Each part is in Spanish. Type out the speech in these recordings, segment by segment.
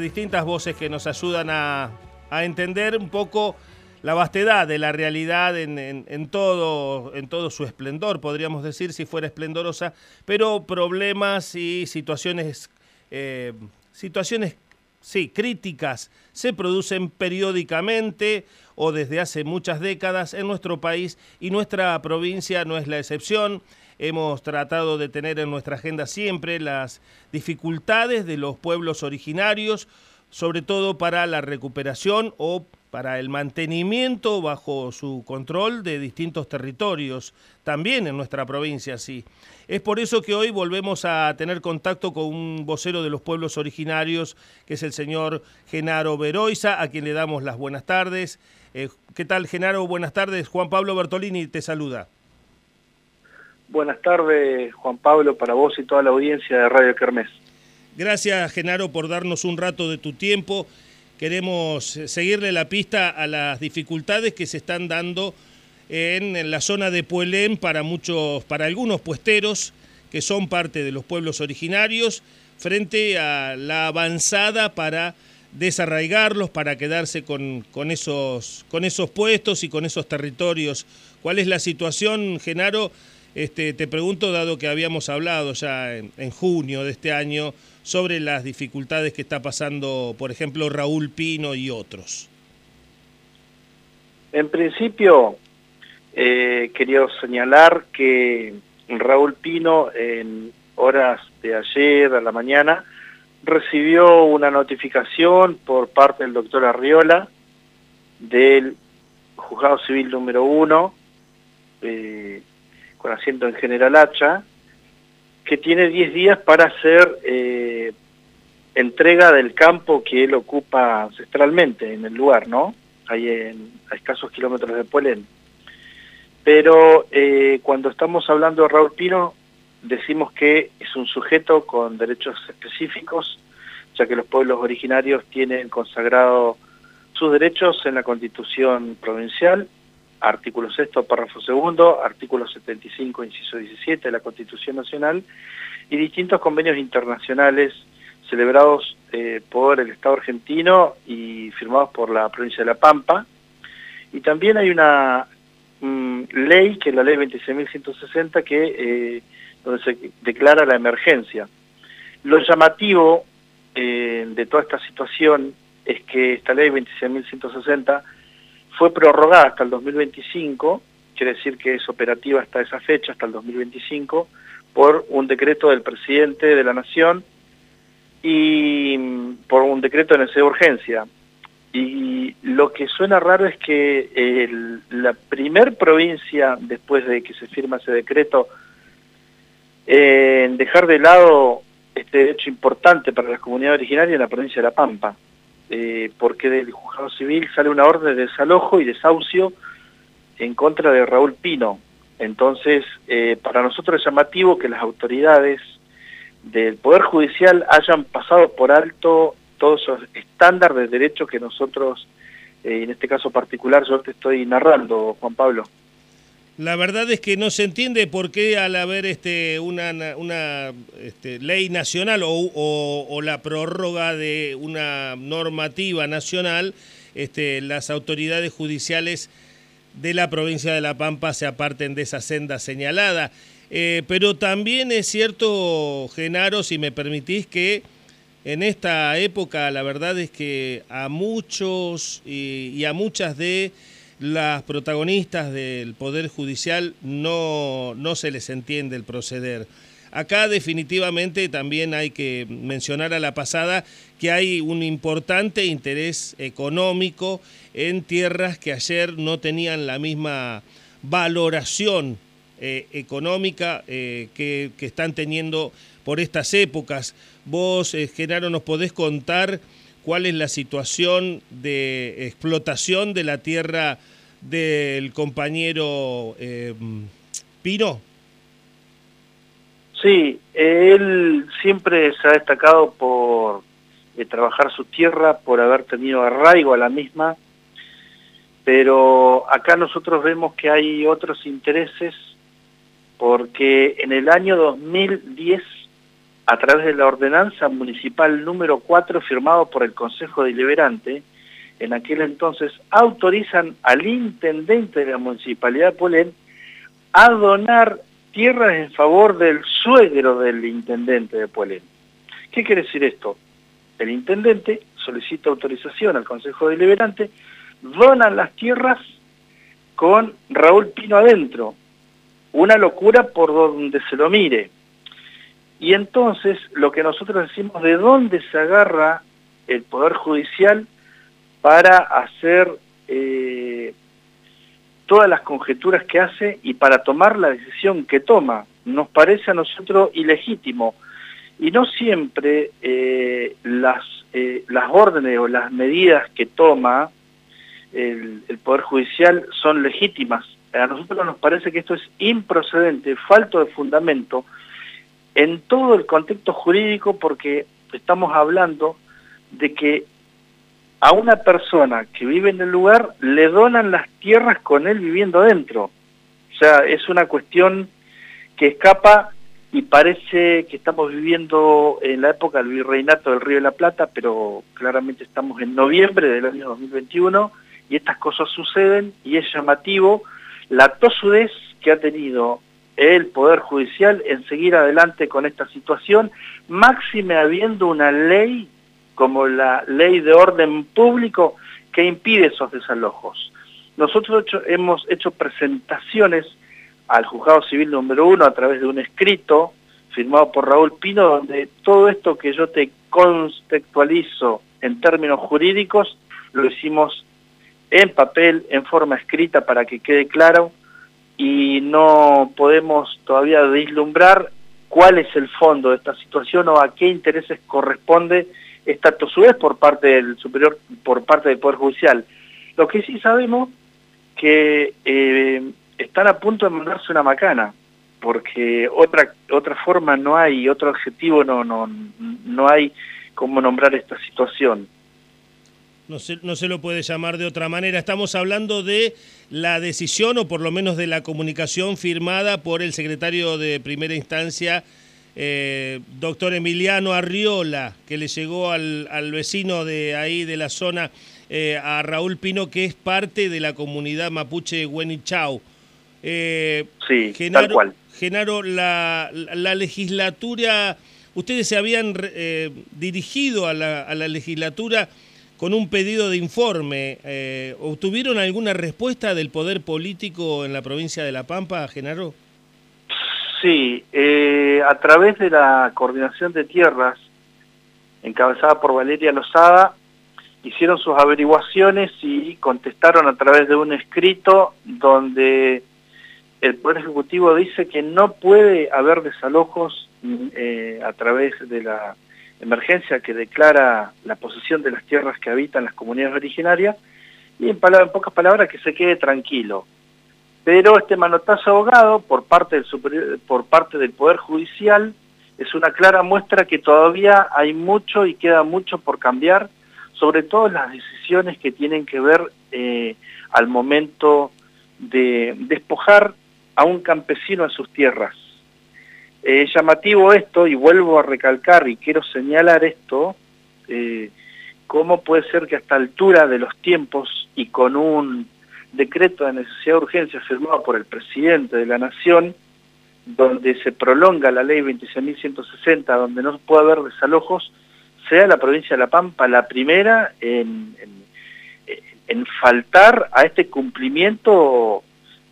distintas voces que nos ayudan a, entender un poco la vastedad de la realidad en, en, en, todo, en todo su esplendor, podríamos decir, si fuera esplendorosa, pero problemas y situaciones, eh, situaciones sí, críticas se producen periódicamente o desde hace muchas décadas en nuestro país y nuestra provincia no es la excepción. Hemos tratado de tener en nuestra agenda siempre las dificultades de los pueblos originarios, sobre todo para la recuperación o para el mantenimiento bajo su control de distintos territorios, también en nuestra provincia, sí. Es por eso que hoy volvemos a tener contacto con un vocero de los pueblos originarios, que es el señor Genaro Veroiza, a quien le damos las buenas tardes. Eh, ¿Qué tal, Genaro? Buenas tardes. Juan Pablo Bertolini te saluda. Buenas tardes, Juan Pablo, para vos y toda la audiencia de Radio Kermés. Gracias, Genaro, por darnos un rato de tu tiempo. Queremos seguirle la pista a las dificultades que se están dando en la zona de Puelén para muchos, para algunos puesteros que son parte de los pueblos originarios, frente a la avanzada para desarraigarlos, para quedarse con, esos, con esos puestos y con esos territorios. ¿Cuál es la situación, Genaro? Este, te pregunto, dado que habíamos hablado ya en, junio de este año sobre las dificultades que está pasando, por ejemplo, Raúl Pino y otros. En principio, eh, quería señalar que Raúl Pino, en horas de ayer a la mañana, recibió una notificación por parte del doctor Arriola del Juzgado Civil número 1, eh, con asiento en General Hacha, que tiene 10 días para hacer eh, entrega del campo que él ocupa ancestralmente en el lugar, ¿no? Ahí en, a escasos kilómetros de Puelén. Pero eh, cuando estamos hablando de Raúl Pino, decimos que es un sujeto con derechos específicos, ya que los pueblos originarios tienen consagrado sus derechos en la Constitución Provincial artículo sexto, párrafo segundo, artículo 75, inciso 17 de la Constitución Nacional y distintos convenios internacionales celebrados eh, por el Estado argentino y firmados por la provincia de La Pampa. Y también hay una mm, ley, que es la ley 26.160, que eh, donde se declara la emergencia. Lo llamativo eh, de toda esta situación es que esta ley 26.160 fue prorrogada hasta el 2025, quiere decir que es operativa hasta esa fecha, hasta el 2025, por un decreto del presidente de la Nación y por un decreto de necesidad de urgencia. Y lo que suena raro es que la primer provincia, después de que se firma ese decreto, en dejar de lado este derecho importante para la comunidad originaria es la provincia de La Pampa eh, porque del juzgado civil sale una orden de desalojo y desahucio en contra de Raúl Pino. Entonces, eh, para nosotros es llamativo que las autoridades del Poder Judicial hayan pasado por alto todos esos estándares de derecho que nosotros, eh, en este caso particular, yo te estoy narrando, Juan Pablo. La verdad es que no se entiende por qué al haber este, una, una este, ley nacional o, la prórroga de una normativa nacional, este, las autoridades judiciales de la provincia de La Pampa se aparten de esa senda señalada. Eh, pero también es cierto, Genaro, si me permitís, que en esta época la verdad es que a muchos y a muchas de las protagonistas del Poder Judicial no, no se les entiende el proceder. Acá definitivamente también hay que mencionar a la pasada que hay un importante interés económico en tierras que ayer no tenían la misma valoración eh, económica eh, que, que, están teniendo por estas épocas. Vos, eh, Genaro, nos podés contar cuál es la situación de explotación de la tierra del compañero eh, Pino. Sí, él siempre se ha destacado por eh, trabajar su tierra, por haber tenido arraigo a la misma, pero acá nosotros vemos que hay otros intereses porque en el año 2010 a través de la ordenanza municipal número 4 firmado por el Consejo Deliberante, en aquel entonces autorizan al intendente de la Municipalidad de Polén a donar tierras en favor del suegro del intendente de Polén. ¿Qué quiere decir esto? El intendente solicita autorización al Consejo Deliberante, donan las tierras con Raúl Pino adentro. Una locura por donde se lo mire. Y entonces lo que nosotros decimos, ¿de dónde se agarra el Poder Judicial para hacer eh, todas las conjeturas que hace y para tomar la decisión que toma? Nos parece a nosotros ilegítimo. Y no siempre eh, las, eh, las órdenes o las medidas que toma el, el Poder Judicial son legítimas. A nosotros nos parece que esto es improcedente, falto de fundamento, en todo el contexto jurídico porque estamos hablando de que a una persona que vive en el lugar le donan las tierras con él viviendo dentro. O sea, es una cuestión que escapa y parece que estamos viviendo en la época del virreinato del Río de la Plata, pero claramente estamos en noviembre del año 2021 y estas cosas suceden y es llamativo la tosudez que ha tenido el Poder Judicial en seguir adelante con esta situación, máxime habiendo una ley como la ley de orden público que impide esos desalojos. Nosotros hemos hecho presentaciones al juzgado civil número uno a través de un escrito firmado por Raúl Pino, donde todo esto que yo te contextualizo en términos jurídicos, lo hicimos en papel, en forma escrita, para que quede claro, y no podemos todavía vislumbrar cuál es el fondo de esta situación o a qué intereses corresponde esta tosudez por parte del superior, por parte del Poder Judicial. Lo que sí sabemos que eh, están a punto de mandarse una macana, porque otra otra forma no hay, otro objetivo no no no hay cómo nombrar esta situación no se, no se lo puede llamar de otra manera. Estamos hablando de la decisión o por lo menos de la comunicación firmada por el secretario de primera instancia, eh, doctor Emiliano Arriola, que le llegó al, al, vecino de ahí de la zona, eh, a Raúl Pino, que es parte de la comunidad mapuche Huenichau. Eh, sí, Genaro, tal cual. Genaro, la, la legislatura, ustedes se habían eh, dirigido a la, a la legislatura con un pedido de informe. Eh, ¿Obtuvieron alguna respuesta del poder político en la provincia de La Pampa, Genaro? Sí, eh, a través de la coordinación de tierras, encabezada por Valeria Lozada, hicieron sus averiguaciones y contestaron a través de un escrito donde el Poder Ejecutivo dice que no puede haber desalojos eh, a través de la emergencia que declara la posesión de las tierras que habitan las comunidades originarias y en, pocas palabras que se quede tranquilo. Pero este manotazo abogado por parte, del por parte del Poder Judicial es una clara muestra que todavía hay mucho y queda mucho por cambiar, sobre todo las decisiones que tienen que ver eh, al momento de despojar a un campesino en sus tierras. Es llamativo esto, y vuelvo a recalcar y quiero señalar esto, eh, cómo puede ser que a esta altura de los tiempos y con un decreto de necesidad de urgencia firmado por el presidente de la Nación, donde se prolonga la ley 26.160, donde no puede haber desalojos, sea la provincia de La Pampa la primera en, en, en faltar a este cumplimiento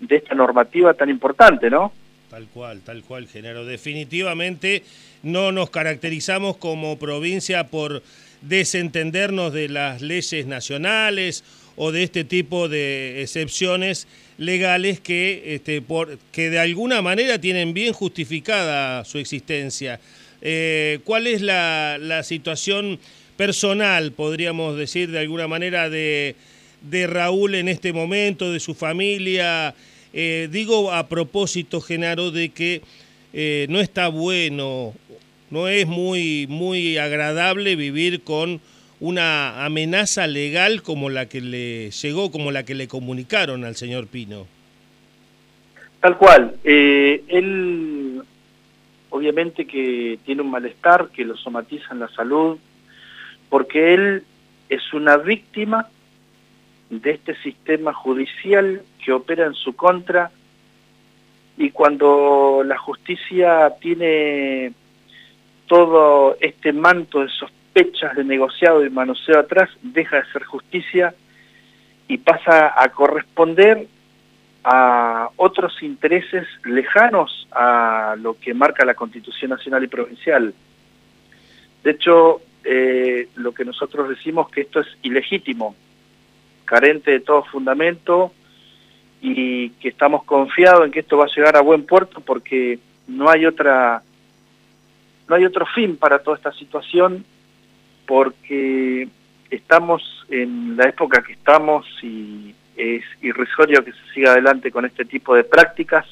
de esta normativa tan importante, ¿no? Tal cual, tal cual, Genaro. Definitivamente no nos caracterizamos como provincia por desentendernos de las leyes nacionales o de este tipo de excepciones legales que, este, por, que de alguna manera tienen bien justificada su existencia. Eh, ¿Cuál es la, la, situación personal, podríamos decir de alguna manera, de, de Raúl en este momento, de su familia? Eh, digo a propósito, Genaro, de que eh, no está bueno, no es muy, muy agradable vivir con una amenaza legal como la que le llegó, como la que le comunicaron al señor Pino. Tal cual. Eh, él obviamente que tiene un malestar que lo somatiza en la salud, porque él es una víctima de este sistema judicial que opera en su contra y cuando la justicia tiene todo este manto de sospechas de negociado y manoseo atrás, deja de ser justicia y pasa a corresponder a otros intereses lejanos a lo que marca la Constitución Nacional y Provincial. De hecho, eh, lo que nosotros decimos que esto es ilegítimo, carente de todo fundamento y que estamos confiados en que esto va a llegar a buen puerto porque no hay otra no hay otro fin para toda esta situación porque estamos en la época que estamos y es irrisorio que se siga adelante con este tipo de prácticas,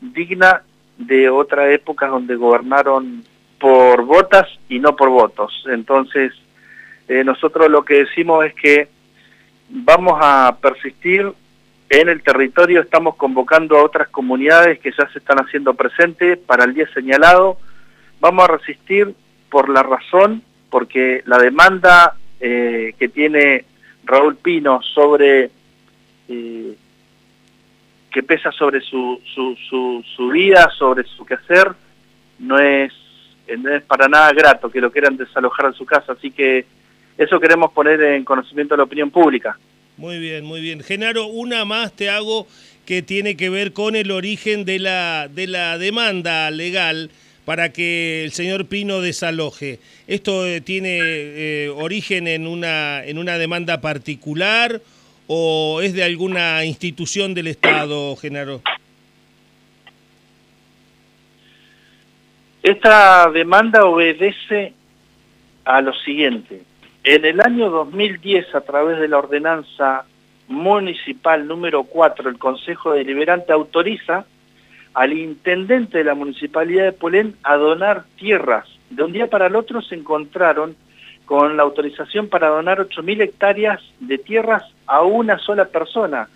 digna de otra época donde gobernaron por votas y no por votos. Entonces, eh, nosotros lo que decimos es que vamos a persistir en el territorio, estamos convocando a otras comunidades que ya se están haciendo presentes para el día señalado, vamos a resistir por la razón, porque la demanda eh, que tiene Raúl Pino sobre, eh, que pesa sobre su, su, su, vida, sobre su quehacer, no es, no es para nada grato que lo quieran desalojar en su casa, así que eso queremos poner en conocimiento de la opinión pública. Muy bien, muy bien. Genaro, una más te hago que tiene que ver con el origen de la, de la demanda legal para que el señor Pino desaloje. ¿Esto eh, tiene eh, origen en una, en una demanda particular o es de alguna institución del Estado, Genaro? Esta demanda obedece a lo siguiente. En el año 2010, a través de la ordenanza municipal número 4, el Consejo Deliberante autoriza al intendente de la Municipalidad de Polén a donar tierras. De un día para el otro se encontraron con la autorización para donar 8.000 hectáreas de tierras a una sola persona.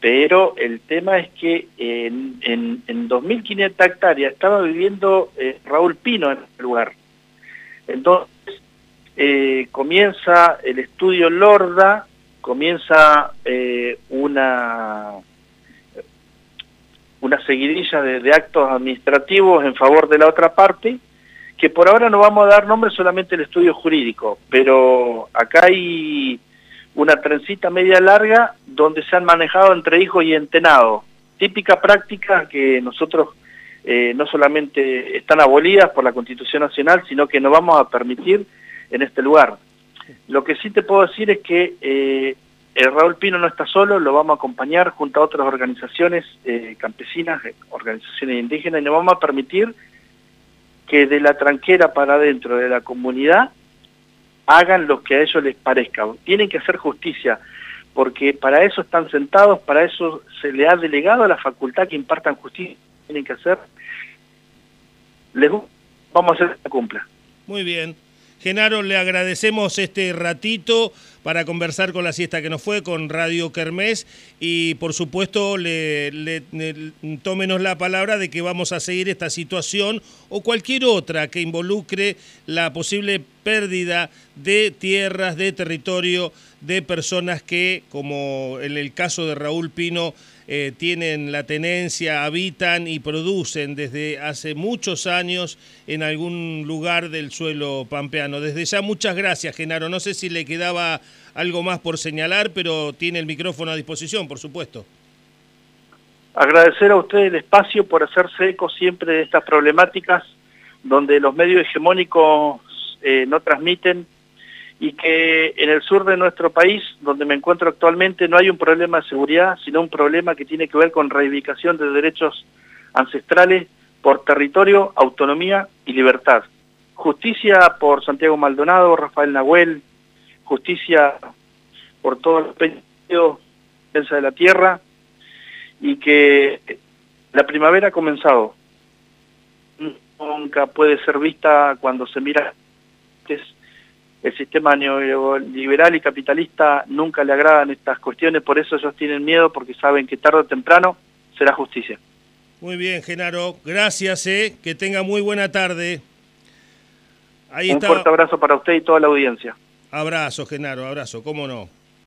Pero el tema es que en, en, en 2.500 hectáreas estaba viviendo eh, Raúl Pino en el lugar. Entonces eh, comienza el estudio Lorda, comienza eh, una una seguidilla de, actos administrativos en favor de la otra parte, que por ahora no vamos a dar nombre solamente el estudio jurídico, pero acá hay una trencita media larga donde se han manejado entre hijos y entenados. Típica práctica que nosotros eh, no solamente están abolidas por la Constitución Nacional, sino que no vamos a permitir en este lugar. Lo que sí te puedo decir es que eh, el Raúl Pino no está solo, lo vamos a acompañar junto a otras organizaciones eh, campesinas, eh, organizaciones indígenas, y nos vamos a permitir que de la tranquera para adentro de la comunidad hagan lo que a ellos les parezca. Tienen que hacer justicia, porque para eso están sentados, para eso se le ha delegado a la facultad que impartan justicia. Tienen que hacer. Les vamos a hacer que cumpla. Muy bien. Genaro, le agradecemos este ratito para conversar con la siesta que nos fue, con Radio Kermés, y por supuesto le, tómenos la palabra de que vamos a seguir esta situación o cualquier otra que involucre la posible pérdida de tierras, de territorio, de personas que, como en el caso de Raúl Pino, eh, tienen la tenencia, habitan y producen desde hace muchos años en algún lugar del suelo pampeano. Desde ya muchas gracias, Genaro. No sé si le quedaba algo más por señalar, pero tiene el micrófono a disposición, por supuesto. Agradecer a usted el espacio por hacerse eco siempre de estas problemáticas donde los medios hegemónicos eh, no transmiten y que en el sur de nuestro país, donde me encuentro actualmente, no hay un problema de seguridad, sino un problema que tiene que ver con reivindicación de derechos ancestrales por territorio, autonomía y libertad. Justicia por Santiago Maldonado, Rafael Nahuel, justicia por todo el pedido defensa de la tierra y que la primavera ha comenzado. Nunca puede ser vista cuando se mira el sistema neoliberal y capitalista nunca le agradan estas cuestiones, por eso ellos tienen miedo, porque saben que tarde o temprano será justicia. Muy bien, Genaro. Gracias, eh. que tenga muy buena tarde. Ahí Un fuerte abrazo para usted y toda la audiencia. Abrazo, Genaro, abrazo, cómo no.